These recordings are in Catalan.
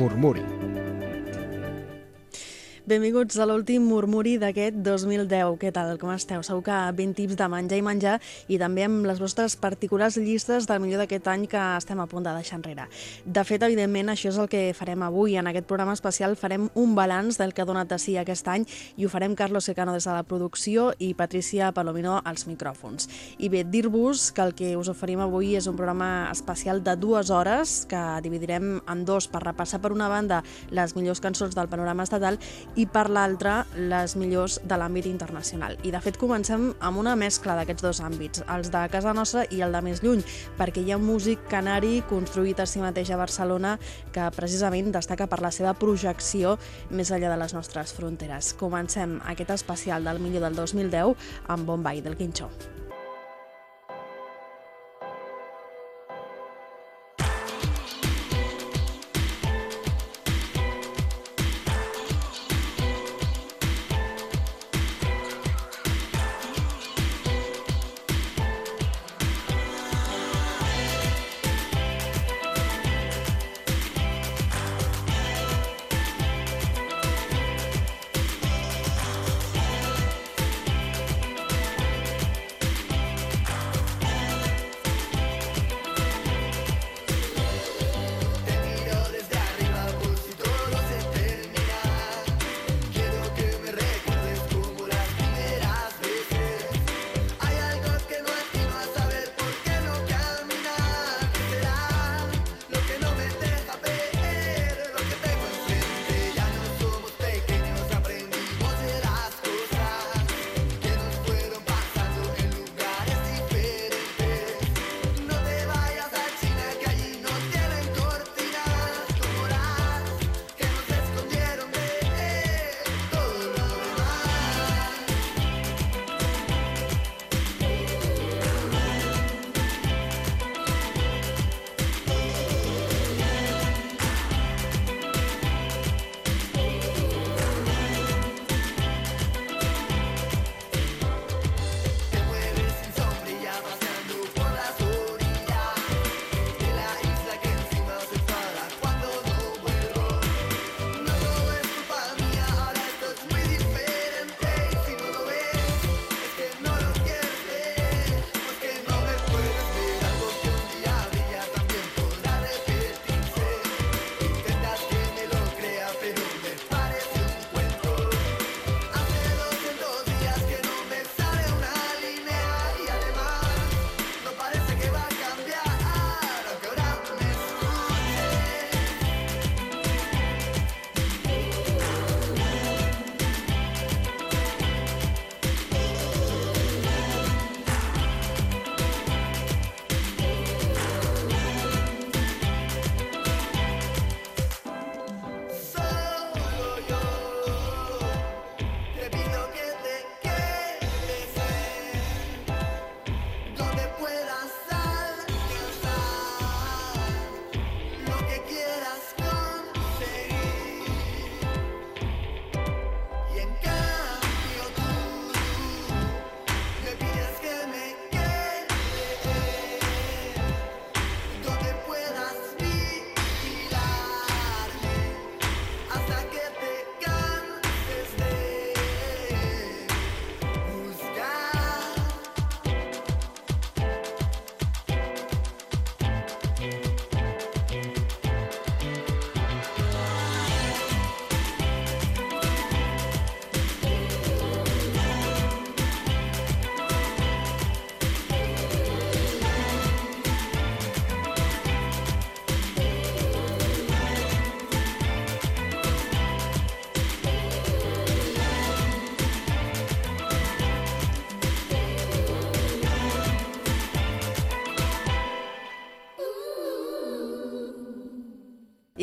モルモリ。Benvinguts a l'últim murmuri d'aquest 2010. Què tal, com esteu? Segur que ben tips de menjar i menjar i també amb les vostres particulars llistes del millor d'aquest any que estem a punt de deixar enrere. De fet, evidentment, això és el que farem avui. En aquest programa especial farem un balanç del que ha donat de si aquest any i ho farem Carlos Secano des de la producció i Patricia Palomino als micròfons. I bé, dir-vos que el que us oferim avui és un programa especial de dues hores que dividirem en dos per repassar per una banda les millors cançons del panorama estatal i per l'altra les millors de l'àmbit internacional. I de fet comencem amb una mescla d'aquests dos àmbits, els de casa nostra i el de més lluny, perquè hi ha un músic canari construït a si mateix a Barcelona que precisament destaca per la seva projecció més enllà de les nostres fronteres. Comencem aquest especial del millor del 2010 amb Bombay del Quinxó.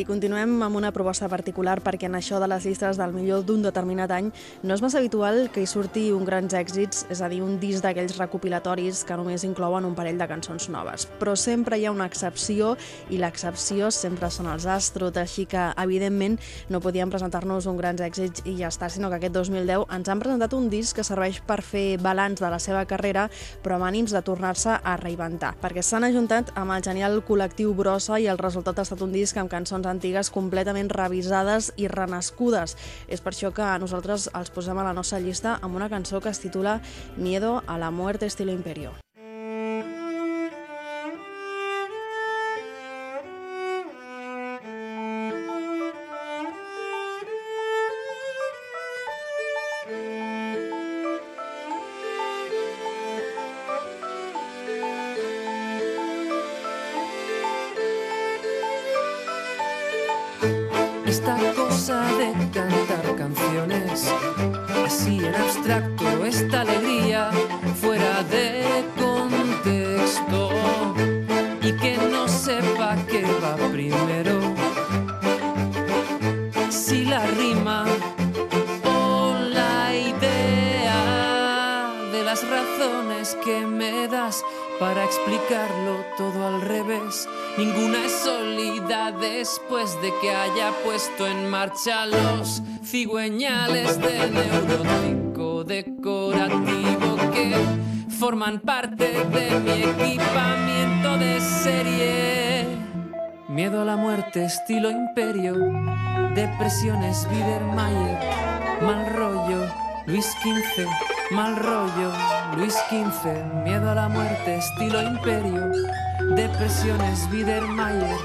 Continuem amb una proposta particular perquè en això de les llistes del millor d'un determinat any no és massa habitual que hi surti un grans èxits, és a dir, un disc d'aquells recopilatoris que només inclouen un parell de cançons noves. Però sempre hi ha una excepció i l'excepció sempre són els Astrut, així que evidentment no podíem presentar-nos un grans èxits i ja està, sinó que aquest 2010 ens han presentat un disc que serveix per fer balanç de la seva carrera però amb ànims de tornar-se a reinventar, perquè s'han ajuntat amb el genial col·lectiu Brossa i el resultat ha estat un disc amb cançons antigues completament revisades i renascudes. És per això que nosaltres els posem a la nostra llista amb una cançó que es titula Miedo a la muerte estilo imperio. Esta cosa de cantar canciones. Así en abstracto, esta alegría fuera de para explicarlo todo al revés. Ninguna es sólida después de que haya puesto en marcha los cigüeñales del neurótico decorativo que forman parte de mi equipamiento de serie. Miedo a la muerte, estilo imperio, depresiones, Biedermeier, mal rollo, Luis XV, mal rollo, Luis XV, miedo a la muerte, estilo imperio, depresiones, Biedermeier,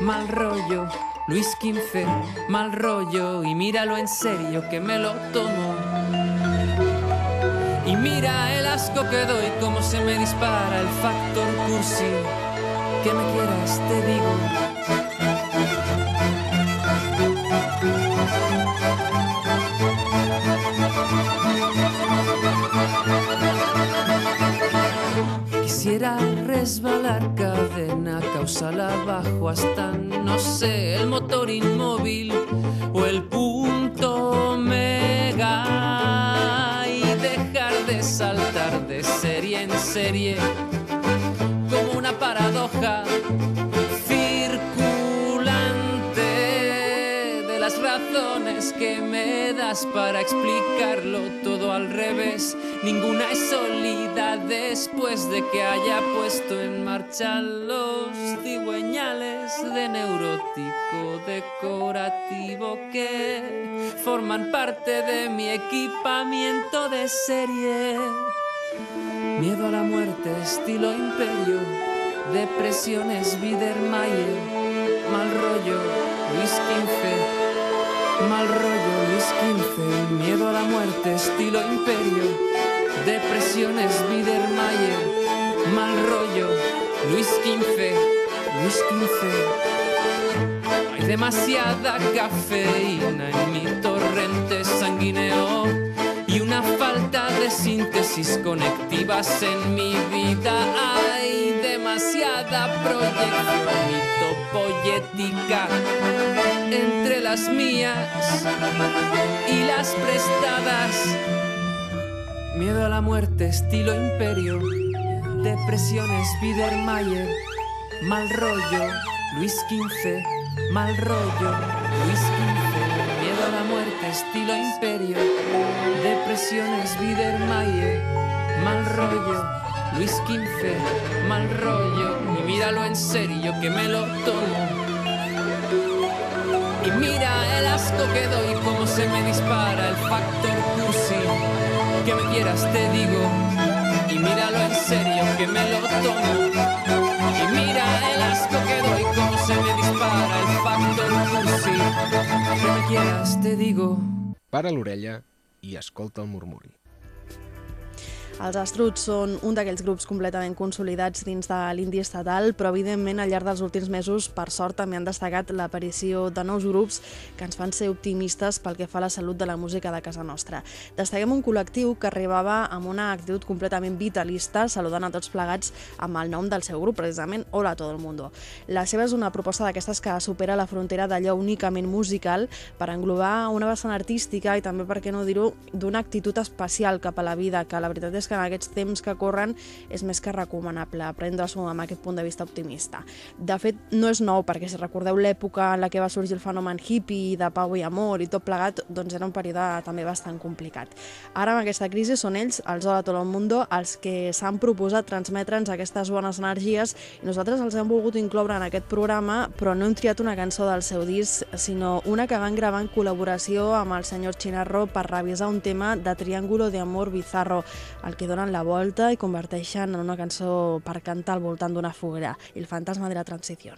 mal rollo, Luis XV, mal rollo, y míralo en serio que me lo tomo. Y mira el asco que doy, cómo se me dispara el factor cursi. Que me quieras, te digo. Resbalar cadena causal abajo hasta, no sé, el motor inmóvil o el punto mega y dejar de saltar de serie en serie como una paradoja circulante de las razones que me das para explicarlo todo al revés. Ninguna es sólida después de que haya puesto en marcha los cigüeñales de neurótico decorativo que forman parte de mi equipamiento de serie. Miedo a la muerte, estilo imperio, depresiones, Biedermeier, mal rollo, Luis XV, mal rollo, Luis XV, miedo a la muerte, estilo imperio, depresiones, Biedermeier, mal rollo, Luis XV, Luis XV. Hay demasiada cafeína en mi torrente sanguíneo y una falta de síntesis conectivas en mi vida. Hay demasiada proyección mitopoyética entre las mías y las prestadas. Miedo a la muerte, estilo imperio, depresiones, Biedermeier, mal rollo, Luis XV, mal rollo, Luis XV, miedo a la muerte, estilo imperio, depresiones, Biedermeier, mal rollo, Luis XV, mal rollo, y míralo en serio que me lo tomo. Y mira el asco que doy, cómo se me dispara el factor cursi. Que me quieras te digo, y míralo en serio que me lo tomo. Y mira el asco que doy, cómo se me dispara el factor cursi. Que me quieras te digo. Para l'orella i escolta el murmuri. Els Astruts són un d'aquells grups completament consolidats dins de l'indi estatal, però evidentment al llarg dels últims mesos, per sort, també han destacat l'aparició de nous grups que ens fan ser optimistes pel que fa a la salut de la música de casa nostra. Destaquem un col·lectiu que arribava amb una actitud completament vitalista, saludant a tots plegats amb el nom del seu grup, precisament Hola a todo el mundo. La seva és una proposta d'aquestes que supera la frontera d'allò únicament musical per englobar una vessant artística i també, per què no dir-ho, d'una actitud especial cap a la vida, que la veritat és que en aquests temps que corren és més que recomanable prendre-s'ho amb aquest punt de vista optimista. De fet, no és nou, perquè si recordeu l'època en la que va sorgir el fenomen hippie de pau i amor i tot plegat, doncs era un període també bastant complicat. Ara, amb aquesta crisi, són ells, els Hola Tot el Mundo, els que s'han proposat transmetre'ns aquestes bones energies i nosaltres els hem volgut incloure en aquest programa, però no hem triat una cançó del seu disc, sinó una que van gravar en col·laboració amb el senyor Chinarro per revisar un tema de Triángulo de Amor Bizarro, el que donen la volta i converteixen en una cançó per cantar al voltant d'una foguera, El fantasma de la transició.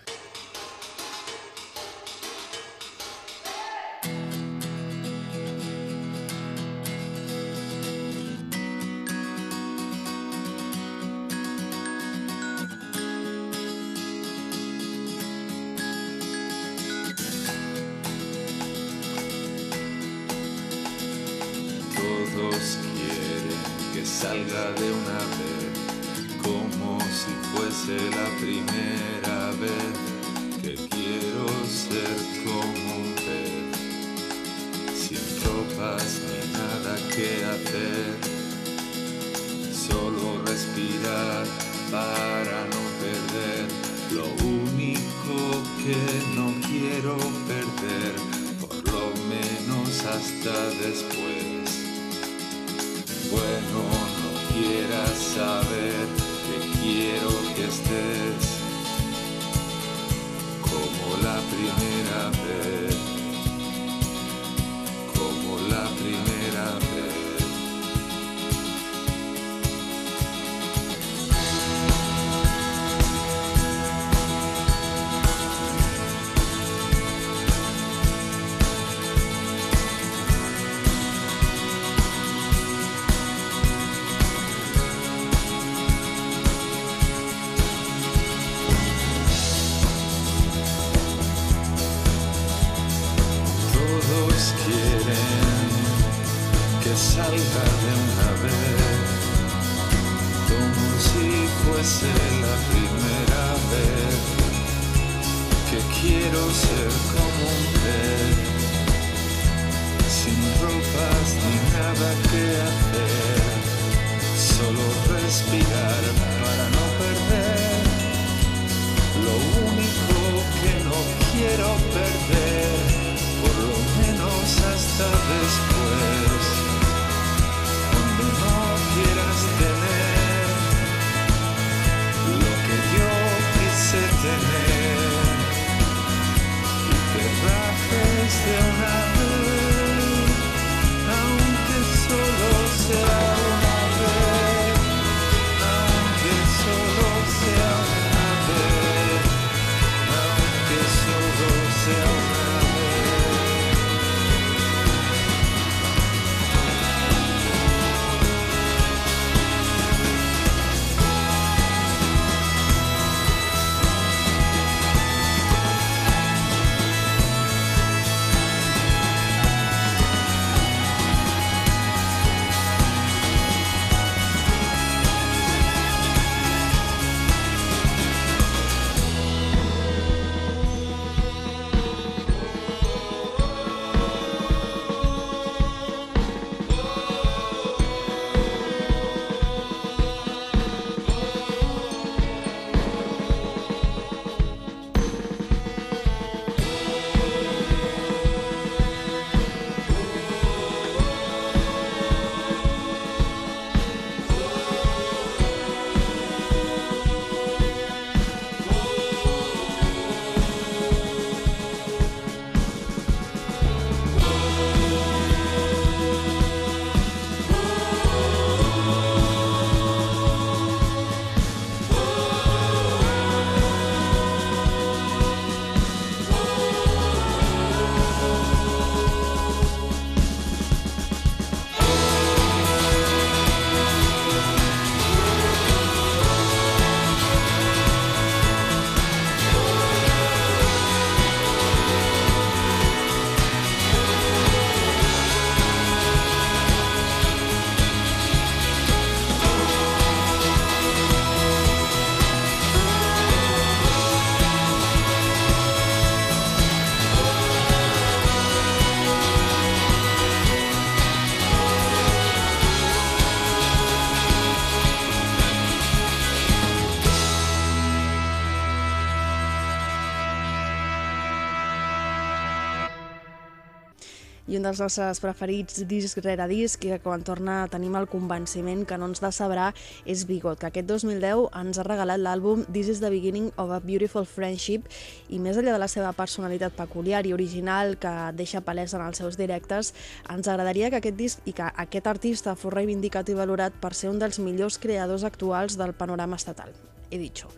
Un dels nostres preferits disc rere disc i que quan torna tenim el convenciment que no ens decebrà és Bigot, que aquest 2010 ens ha regalat l'àlbum This is the beginning of a beautiful friendship i més enllà de la seva personalitat peculiar i original que deixa palès en els seus directes, ens agradaria que aquest disc i que aquest artista fos reivindicat i valorat per ser un dels millors creadors actuals del panorama estatal. He dicho.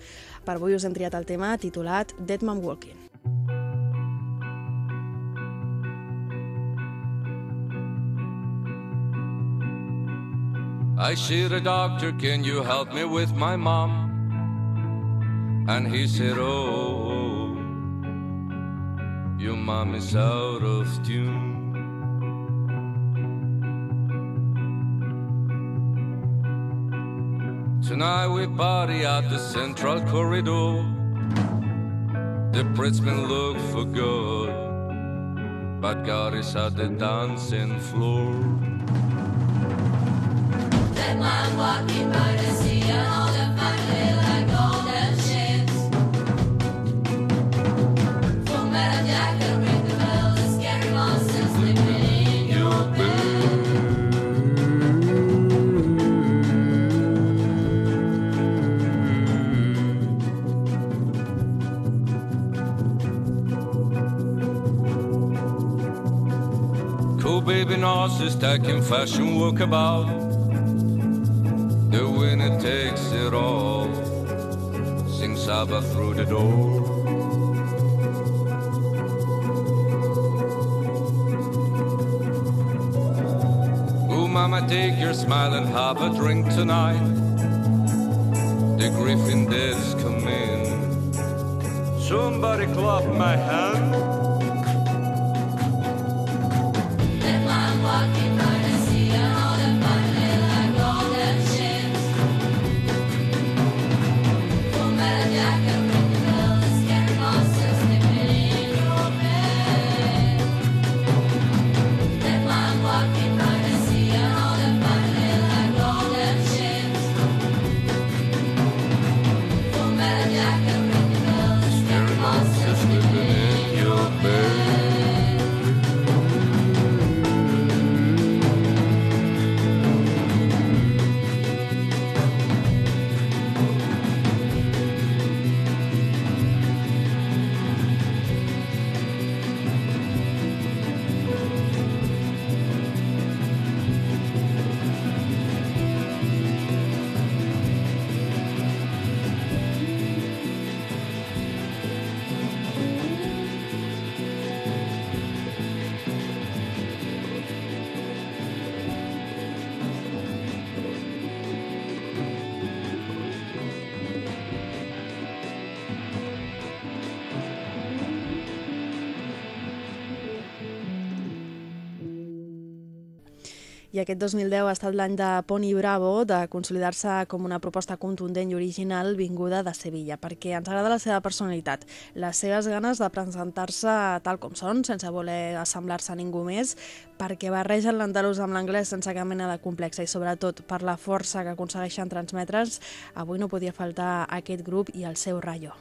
Per avui us hem triat el tema titulat Dead Man Walking. I see the doctor, can you help me with my mom? And he said, Oh, your mom is out of tune. Tonight we party at the central corridor. The policemen look for good, but God is at the dancing floor. Baby narcissist I can fashion walkabout. Takes it all. Sing Saba through the door. Ooh, mama, take your smile and have a drink tonight. The Griffin dead's come in. Somebody clap my hand. Aquest 2010 ha estat l'any de Pony Bravo, de consolidar-se com una proposta contundent i original vinguda de Sevilla, perquè ens agrada la seva personalitat, les seves ganes de presentar-se tal com són, sense voler assemblar-se a ningú més, perquè barregen l'andalús amb l'anglès sense cap mena de complexa i sobretot per la força que aconsegueixen transmetre's, avui no podia faltar aquest grup i el seu rayo.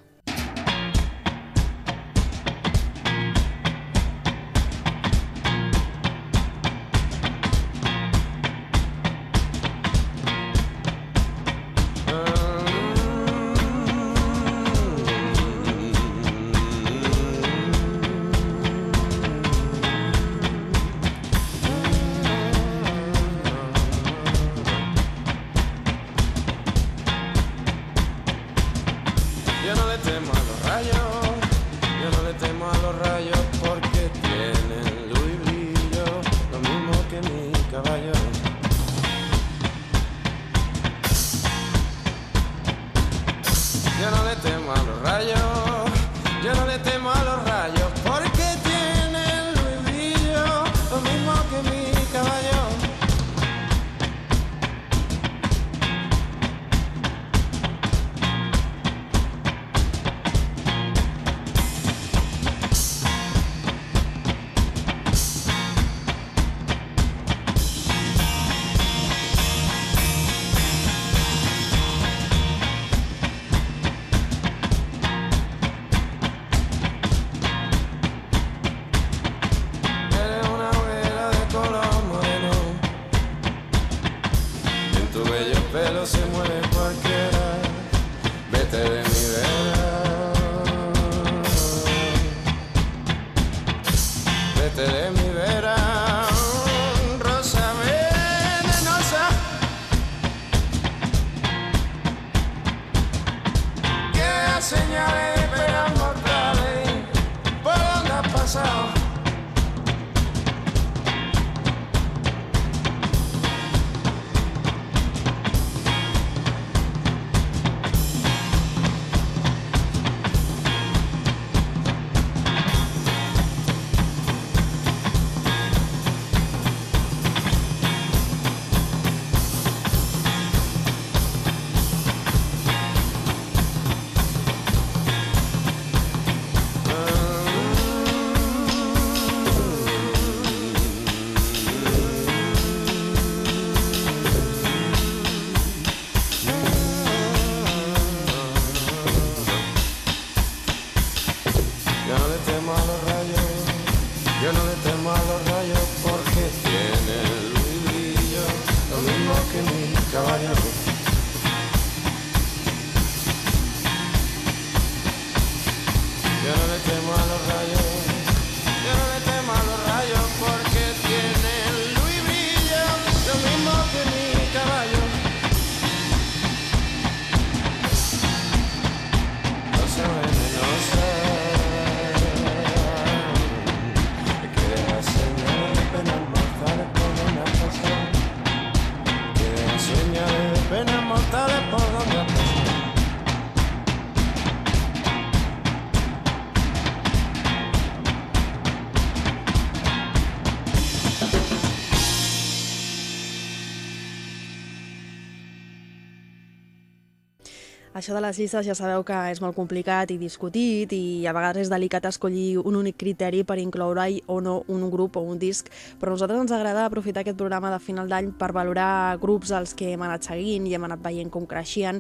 Això de les llistes ja sabeu que és molt complicat i discutit i a vegades és delicat escollir un únic criteri per incloure-hi o no un grup o un disc, però a nosaltres ens agrada aprofitar aquest programa de final d'any per valorar grups als que hem anat seguint i hem anat veient com creixien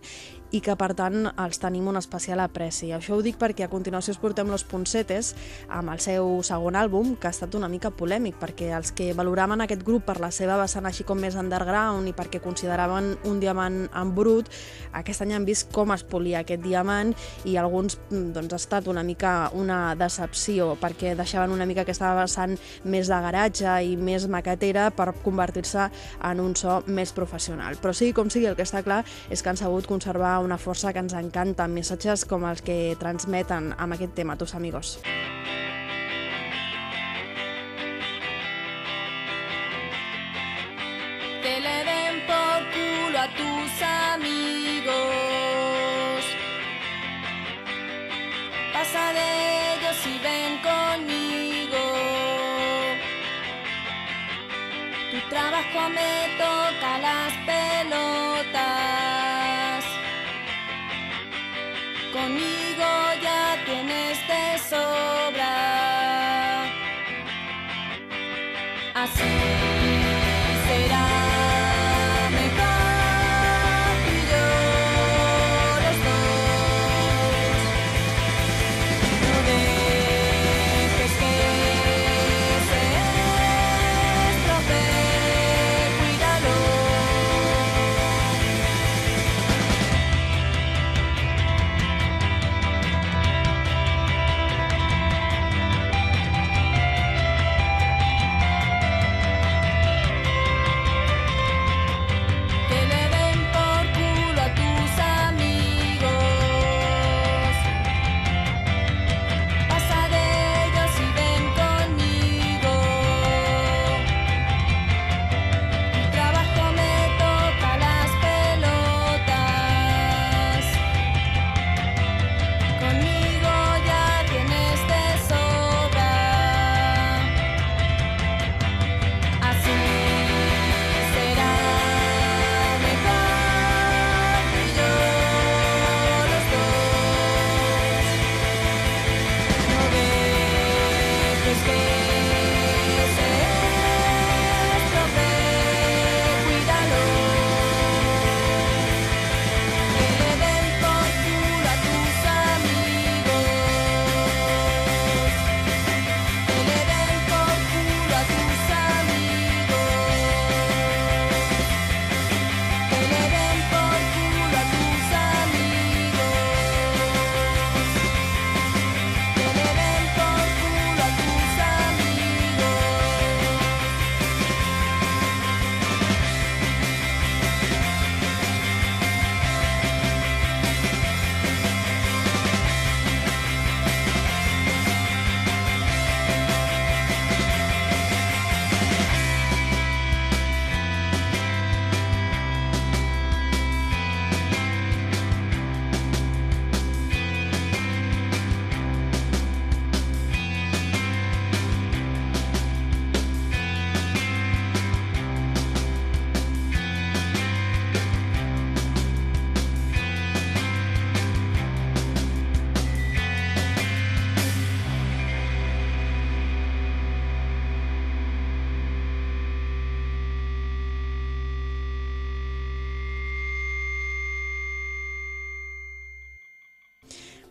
i que per tant els tenim un especial apreci. Això ho dic perquè a continuació us portem Los Poncetes amb el seu segon àlbum, que ha estat una mica polèmic, perquè els que valoraven aquest grup per la seva vessant així com més underground i perquè consideraven un diamant en brut, aquest any han vist com es polia aquest diamant i alguns doncs, ha estat una mica una decepció perquè deixaven una mica aquesta vessant més de garatge i més maquetera per convertir-se en un so més professional. Però sigui com sigui, el que està clar és que han sabut conservar una força que ens encanta, amb missatges com els que transmeten amb aquest tema, tus amigos. que le den por culo a tus amigos. Pasa de ellos y ven conmigo. Tu trabajo me toca las pelotas. Podcast.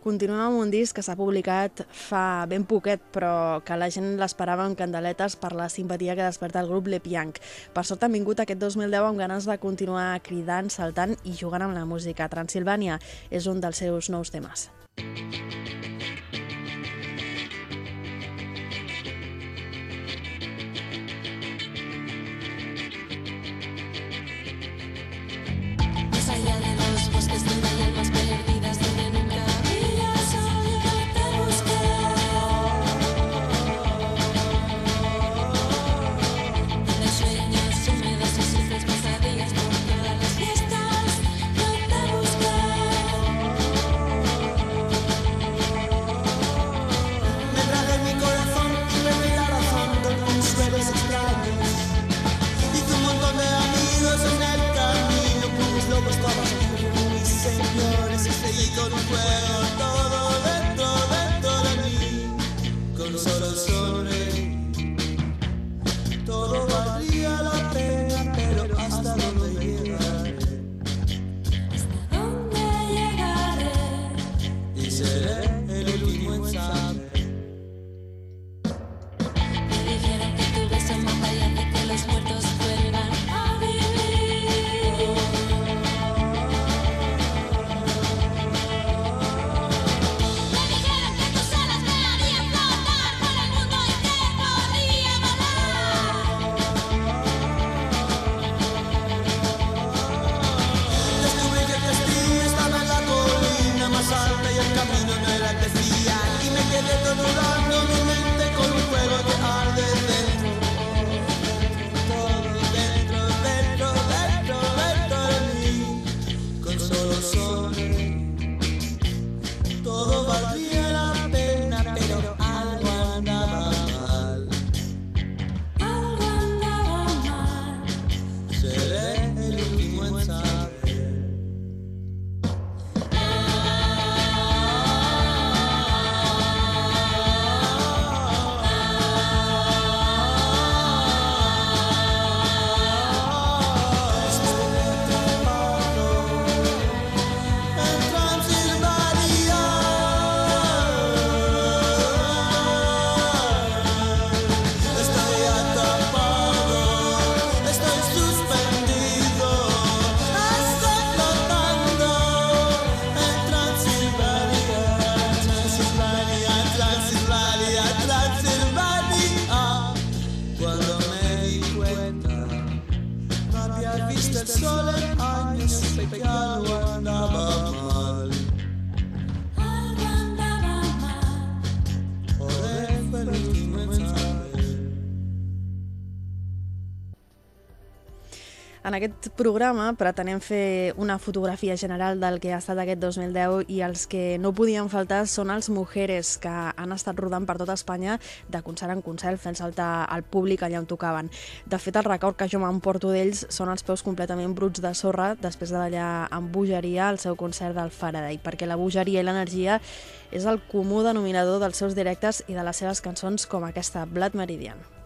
Continuem amb un disc que s'ha publicat fa ben poquet, però que la gent l'esperava amb candeletes per la simpatia que desperta el grup Le Pianc. Per sort han vingut aquest 2010 amb ganes de continuar cridant, saltant i jugant amb la música. Transilvània és un dels seus nous temes. Más programa pretenem fer una fotografia general del que ha estat aquest 2010 i els que no podien faltar són els Mujeres, que han estat rodant per tota Espanya de concert en concert, fent saltar al públic allà on tocaven. De fet, el record que jo m'emporto d'ells són els peus completament bruts de sorra després de ballar amb bogeria al seu concert del Faraday, perquè la bogeria i l'energia és el comú denominador dels seus directes i de les seves cançons com aquesta, Blood Meridian.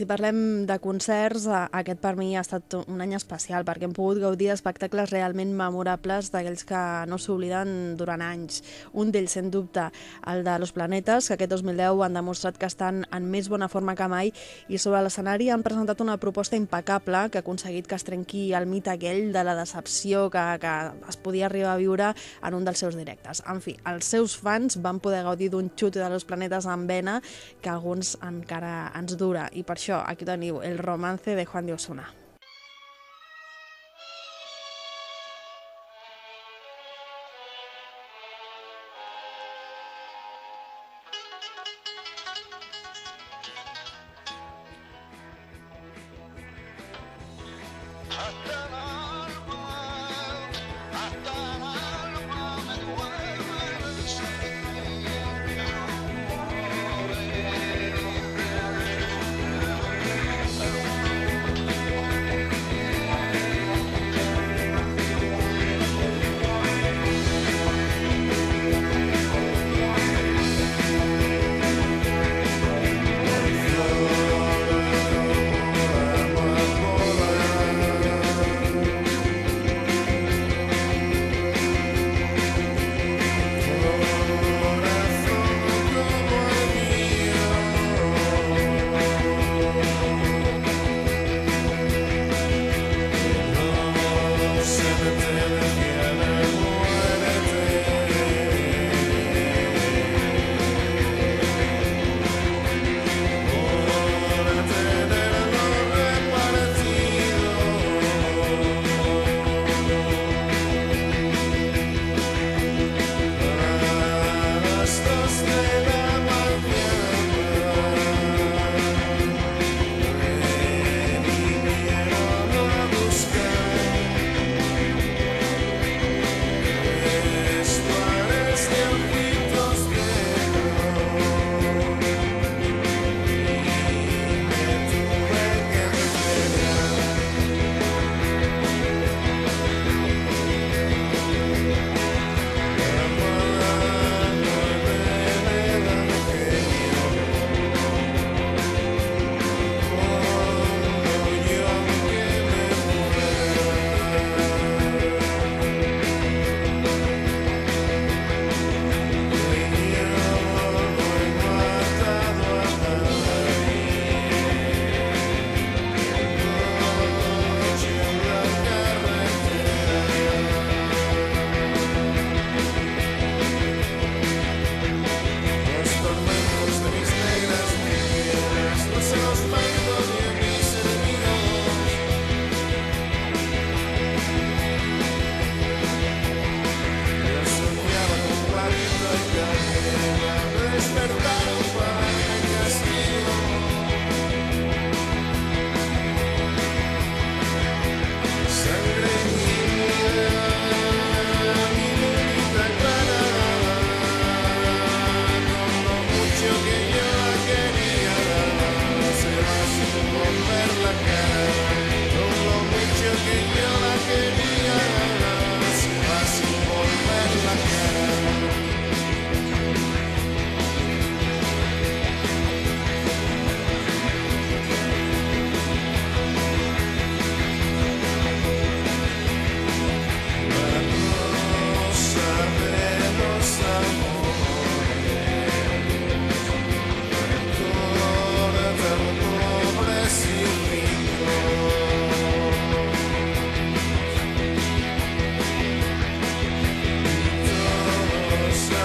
Si parlem de concerts, eh, aquest per mi ha estat un any especial perquè hem pogut gaudir d'espectacles realment memorables d'aquells que no s'obliden durant anys. Un d'ells, sent dubte, el de Los Planetes, que aquest 2010 han demostrat que estan en més bona forma que mai i sobre l'escenari han presentat una proposta impecable que ha aconseguit que es trenqui el mite aquell de la decepció que, que es podia arribar a viure en un dels seus directes. En fi, els seus fans van poder gaudir d'un xute de Los Planetes en vena que alguns encara ens dura i per això aquí teniu el romance de Juan de Osuna.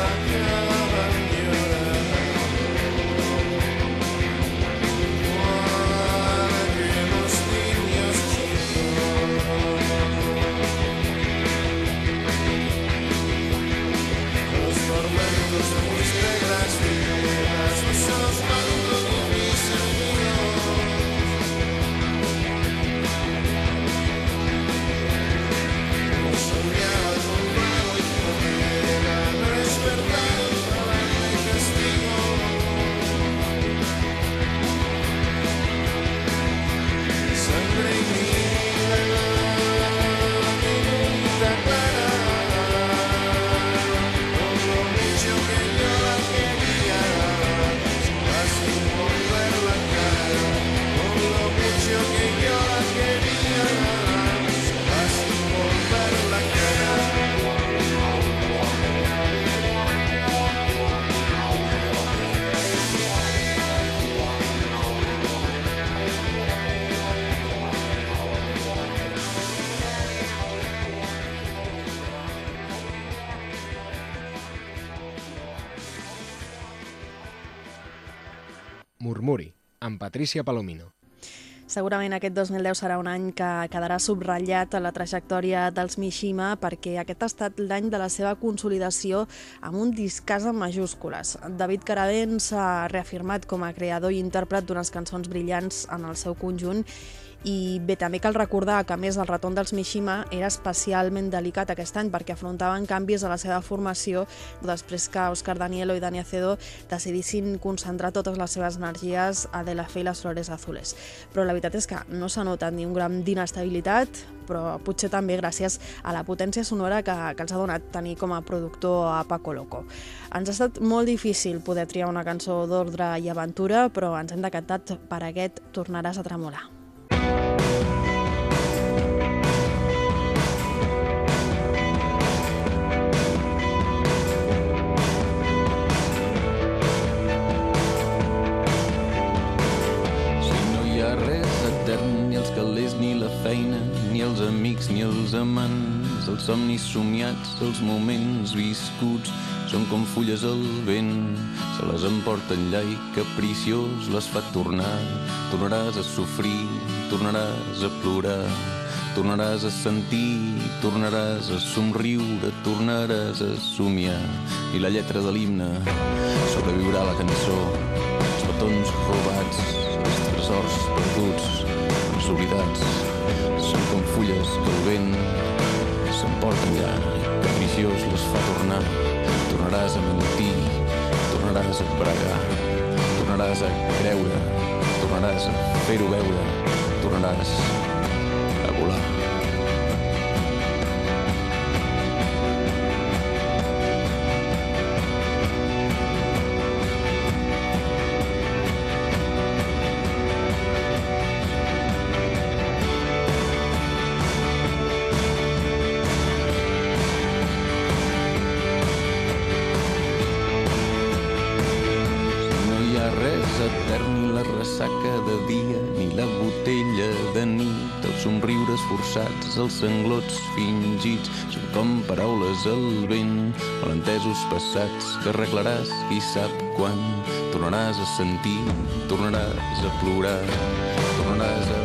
Yeah. Amb Patricia Palomino. Segurament aquest 2010 serà un any que quedarà subratllat a la trajectòria dels Mishima perquè aquest ha estat l'any de la seva consolidació amb un discàs en majúscules. David Caradent s'ha reafirmat com a creador i intèrpret d'unes cançons brillants en el seu conjunt i bé, també cal recordar que a més el retorn dels Mishima era especialment delicat aquest any perquè afrontaven canvis a la seva formació després que Òscar Danielo i Dani Acedo decidissin concentrar totes les seves energies a De la Fe i les Flores Azules. Però la veritat és que no s'ha notat ni un gram d'inestabilitat, però potser també gràcies a la potència sonora que, que els ha donat tenir com a productor a Paco Loco. Ens ha estat molt difícil poder triar una cançó d'ordre i aventura, però ens hem decantat per aquest Tornaràs a tremolar. Amics, ni els amants, els somnis somiats, els moments viscuts, són com fulles al vent, se les emporta enllà i capriciós les fa tornar. Tornaràs a sofrir, tornaràs a plorar, tornaràs a sentir, tornaràs a somriure, tornaràs a somiar. I la lletra de l'himne sobreviurà la cançó, els petons robats, els tresors perduts, els oblidats, són com fulles que el vent s'emporta enllà i capriciós les fa tornar. Tornaràs a mentir, tornaràs a pregar, tornaràs a creure, tornaràs a fer-ho veure, tornaràs els sanglots fingits, són com paraules al vent, malentesos passats que arreglaràs qui sap quan. Tornaràs a sentir, tornaràs a plorar, tornaràs a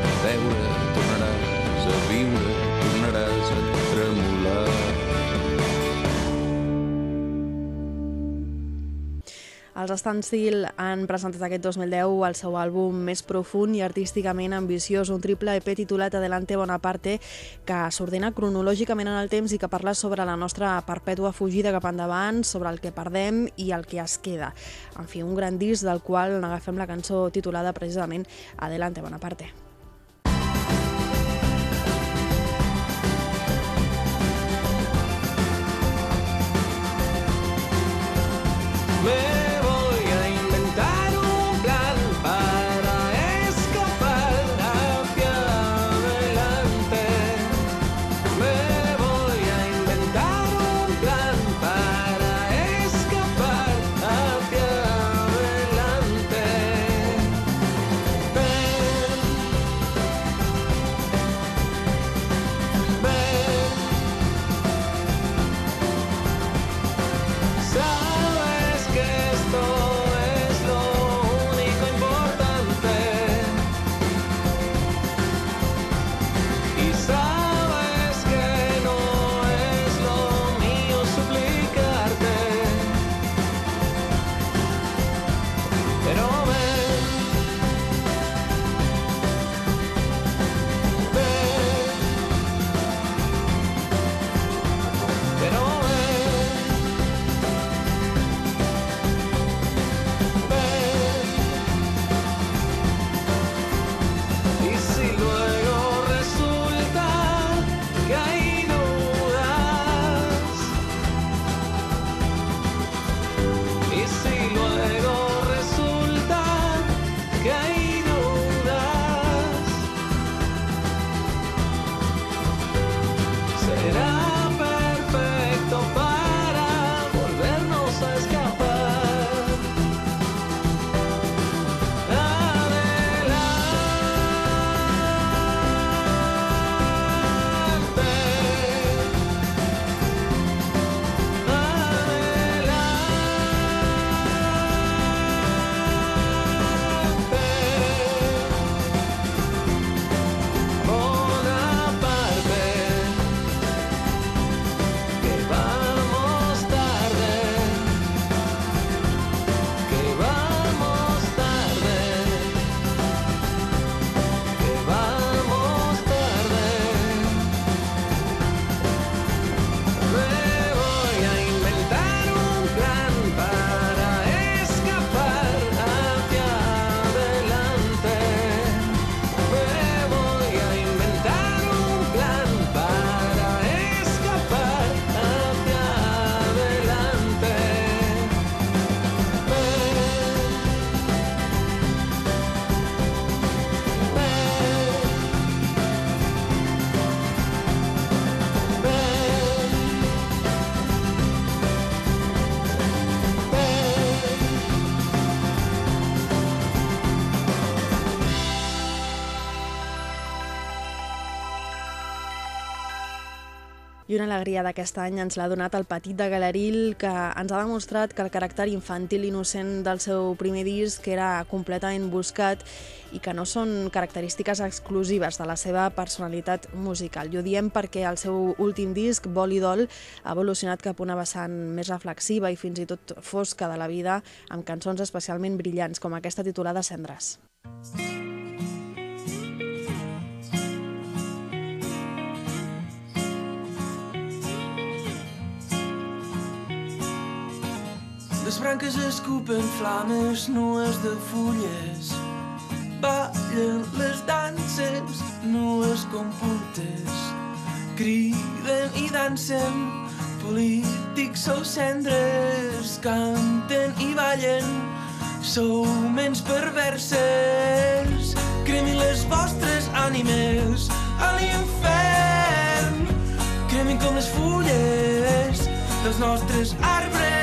Els Stand Still han presentat aquest 2010 el seu àlbum més profund i artísticament ambiciós, un triple EP titulat Adelante Bonaparte, que s'ordena cronològicament en el temps i que parla sobre la nostra perpètua fugida cap endavant, sobre el que perdem i el que es queda. En fi, un gran disc del qual n'agafem la cançó titulada precisament Adelante Bonaparte. I una alegria d'aquest any ens l'ha donat el Petit de Galeril, que ens ha demostrat que el caràcter infantil innocent del seu primer disc era completament buscat i que no són característiques exclusives de la seva personalitat musical. I ho diem perquè el seu últim disc, Vol i Dol, ha evolucionat cap a una vessant més reflexiva i fins i tot fosca de la vida, amb cançons especialment brillants, com aquesta titulada Cendres. Les branques escupen flames nues de fulles. Ballen les danses nues com puntes. Criden i dansen polítics sou cendres. Canten i ballen sou menys perverses. Cremin les vostres ànimes a l'infern. Cremin com les fulles dels nostres arbres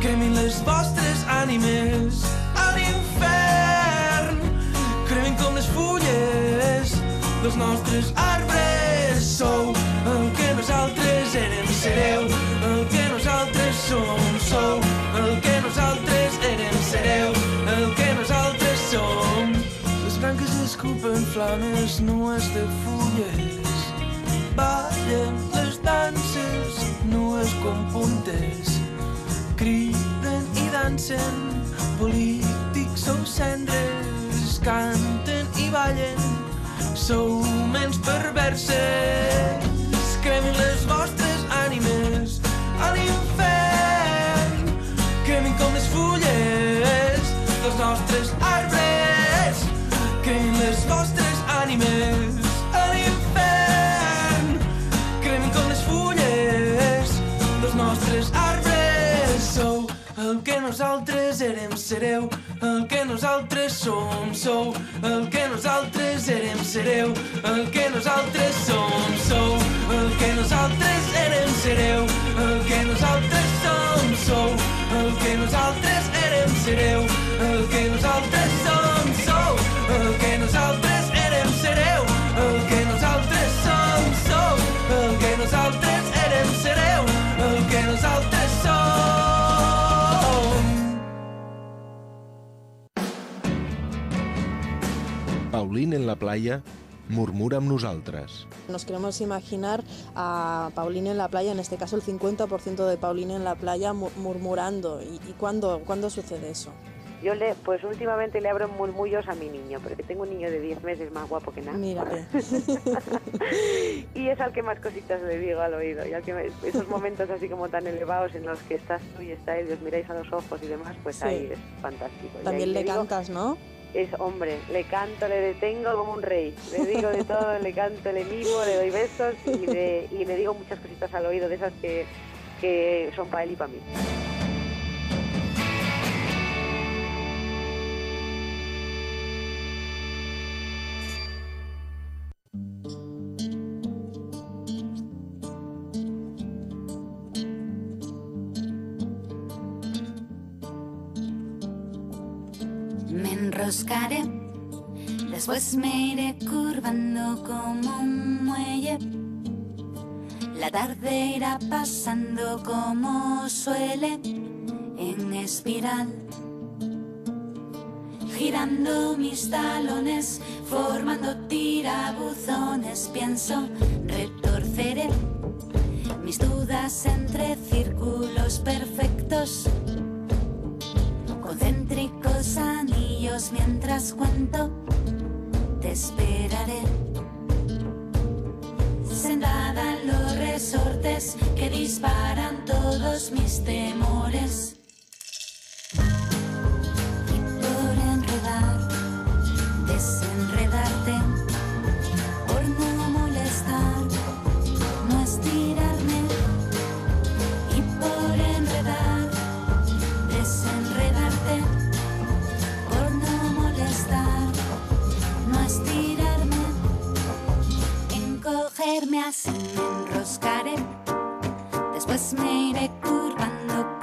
cremin les vostres ànimes a l'infern cremin com les fulles dels nostres arbres. Sou el que nosaltres érem sereu el que nosaltres som. Sou el que nosaltres érem sereu el que nosaltres som. Les branques escupen flames nues de fulles. Ballen les danses nues com puntes dansen polítics sou cendres canten i ballen. Sou menys perverses cremin les vostres el que nosaltres érem sereu el que nosaltres som sou el que nosaltres érem sereu el que nosaltres som sou el que nosaltres érem sereu el que nosaltres som sou el que nosaltres érem sereu el que nosaltres som sou el que nosaltres érem sereu el que nosaltres som sou el que nosaltres érem sereu el que nosaltres Paulín en la playa murmura amb nosaltres. Nos queremos imaginar a Paulina en la playa, en este caso el 50% de Paulina en la playa mu- murmurando. ¿Y, y cuándo, cuándo sucede eso? Yo le, pues últimamente le abro murmullos a mi niño, porque tengo un niño de 10 meses más guapo que nada. Mírate. y es al que más cositas le digo al oído. Y al que me- esos momentos así como tan elevados en los que estás tú y está él, y os miráis a los ojos y demás, pues Sí. ahí es fantástico. También ahí le digo- cantas, ¿no? Es hombre, le canto, le detengo como un rey. Le digo de todo, le canto, le mimo, le doy besos y, le- digo muchas cositas al oído de esas que, que son para él y para mí. Enroscaré, después me iré curvando como un muelle. La tarde irá pasando como suele en espiral. Girando mis talones, formando tirabuzones, pienso, retorceré mis dudas entre círculos perfectos mientras cuento, te esperaré. Sentada en los resortes que disparan todos mis temores. me hacen enroscar, eh. después me iré curvando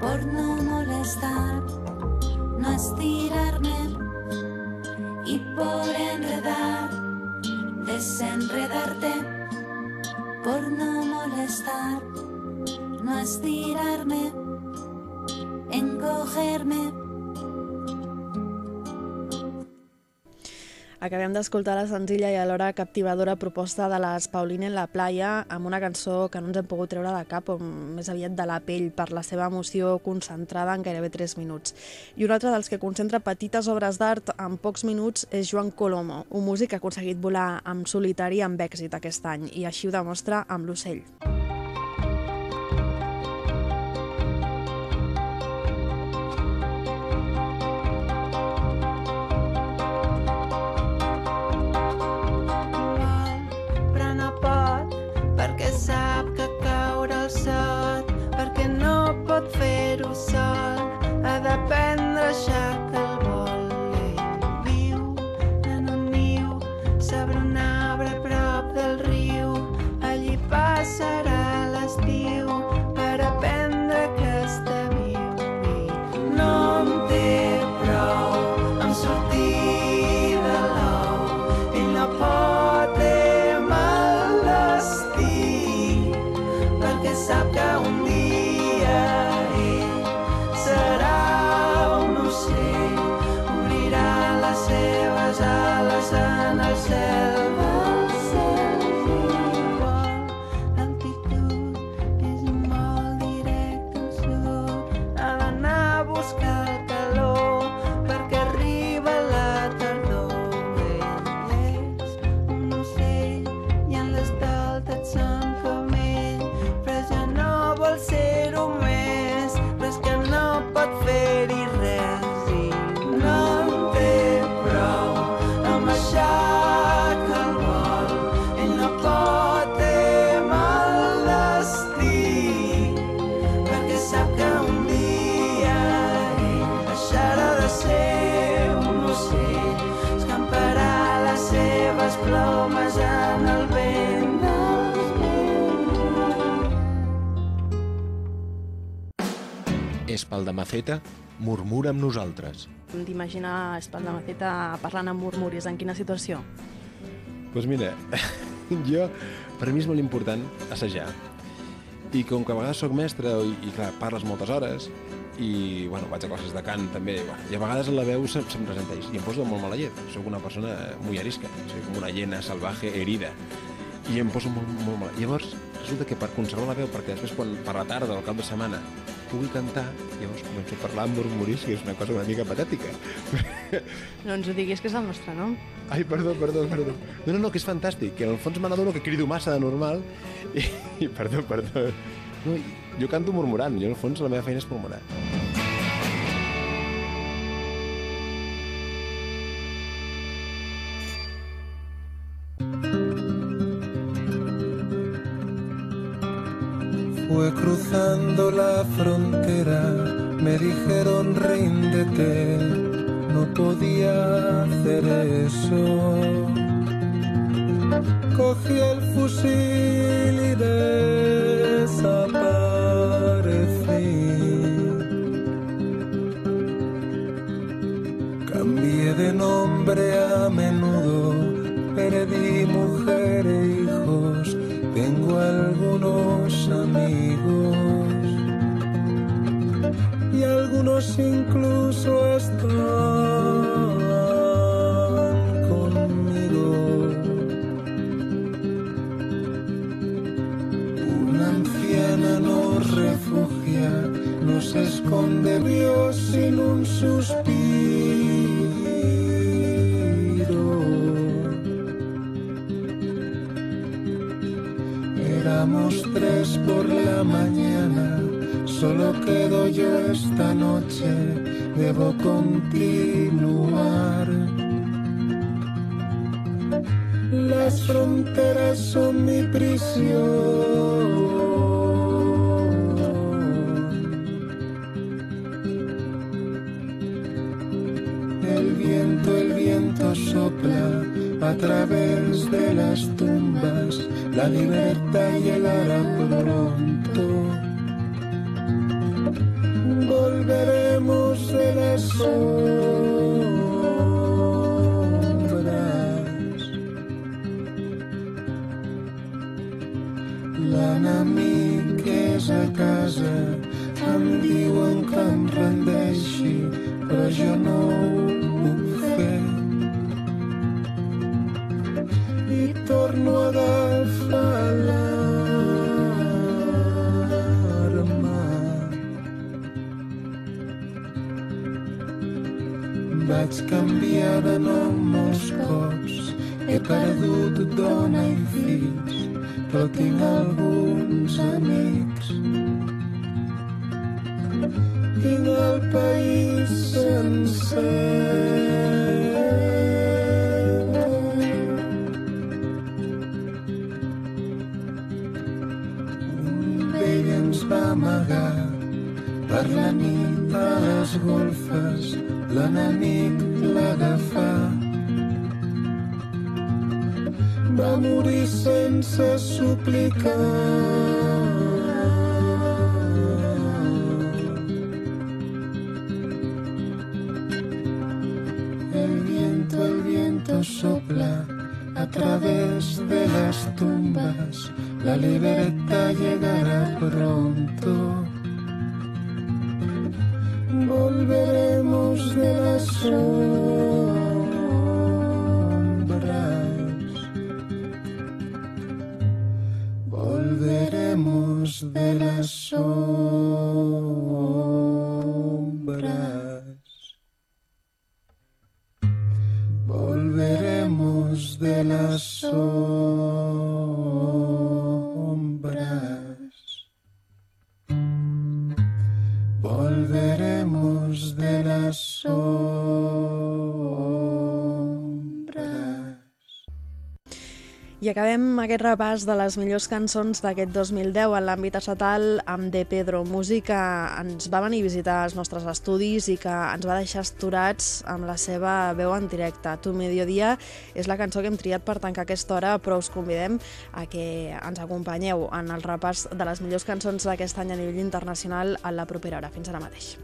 por no molestar, no estirarme y por enredar, desenredarte, por no molestar, no estirarme, encogerme. Acabem d'escoltar la senzilla i alhora captivadora proposta de les Paulina en la playa amb una cançó que no ens hem pogut treure de cap, o més aviat de la pell, per la seva emoció concentrada en gairebé 3 minuts. I un altre dels que concentra petites obres d'art en pocs minuts és Joan Colomo, un músic que ha aconseguit volar amb solitari amb èxit aquest any, i així ho demostra amb l'ocell. però sap que caure al sot perquè no pot fer-ho sol. Ha d'aprendre a Espaldamaceta murmura amb nosaltres. Hem d'imaginar Espalda Maceta parlant amb murmuris. En quina situació? Doncs pues mira, jo, per mi és molt important assajar. I com que a vegades sóc mestre i, i clar, parles moltes hores, i bueno, vaig a classes de cant també, bueno, i a vegades la veu se'm, se'm resenteix, i em poso molt mala llet. Soc una persona muy arisca, soc com una llena salvaje herida, i em poso molt, molt mal. Llavors, resulta que per conservar la veu, perquè després quan per la tarda o al cap de setmana pugui cantar, llavors començo a parlar amb murmuris, que és una cosa una mica patètica. No ens ho diguis, que és el nostre nom. Ai, perdó, perdó, perdó. No, no, no, que és fantàstic, que en el fons me n'adono que crido massa de normal i, i perdó, perdó. No, jo canto murmurant, jo en el fons la meva feina és murmurar. Fue cruzando la frontera, me dijeron ríndete, no podía hacer eso. Cogí el fusil y desaparecí. Cambié de nombre a menudo, perdí mujer e hijos, tengo algunos amigos y algunos incluso están conmigo. Una anciana nos refugia, nos esconde Dios sin un suspiro. Tres por la mañana, solo quedo yo esta noche, debo continuar. Las fronteras son mi prisión. El viento, el viento sopla a través de las. La libertad llegará pronto. Però tinc alguns amics. Tinc el país sencer. Un vell ens va amagar per la nit a les golfes, l'enemic l'agafà. Va morir sense suplicar. Sopla a través de las tumbas. La libertad llegará pronto. Volveremos de las sombras. Acabem aquest repàs de les millors cançons d'aquest 2010 en l'àmbit estatal amb De Pedro, músic que ens va venir a visitar els nostres estudis i que ens va deixar esturats amb la seva veu en directe. Tu Mediodía és la cançó que hem triat per tancar aquesta hora, però us convidem a que ens acompanyeu en el repàs de les millors cançons d'aquest any a nivell internacional a la propera hora. Fins ara mateix.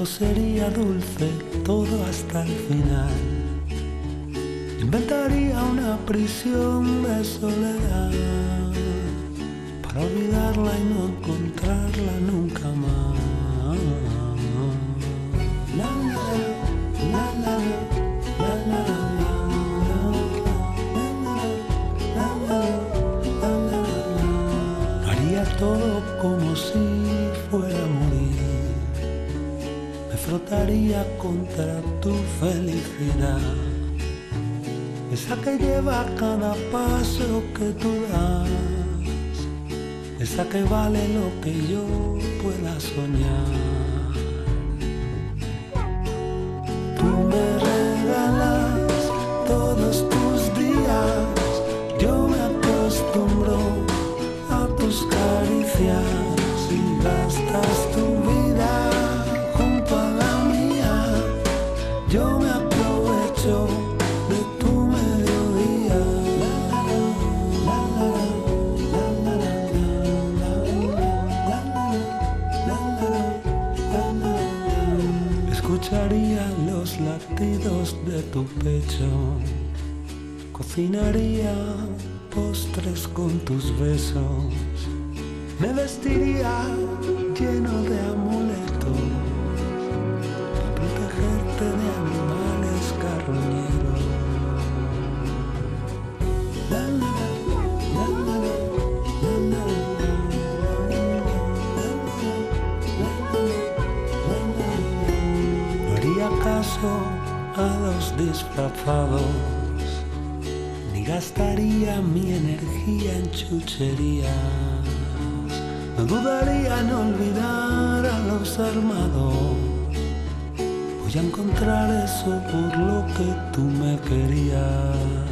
Todo sería dulce, todo hasta el final. Inventaría una prisión de soledad para olvidarla y no encontrarla nunca más. Contra tu felicidad. Esa que lleva cada paso que tú das. Esa que vale lo que yo pueda soñar. Tu pecho. Cocinaría postres con tus besos. Me vestiría ni gastaría mi energía en chucherías. No dudaría en olvidar a los armados. Voy a encontrar eso por lo que tú me querías.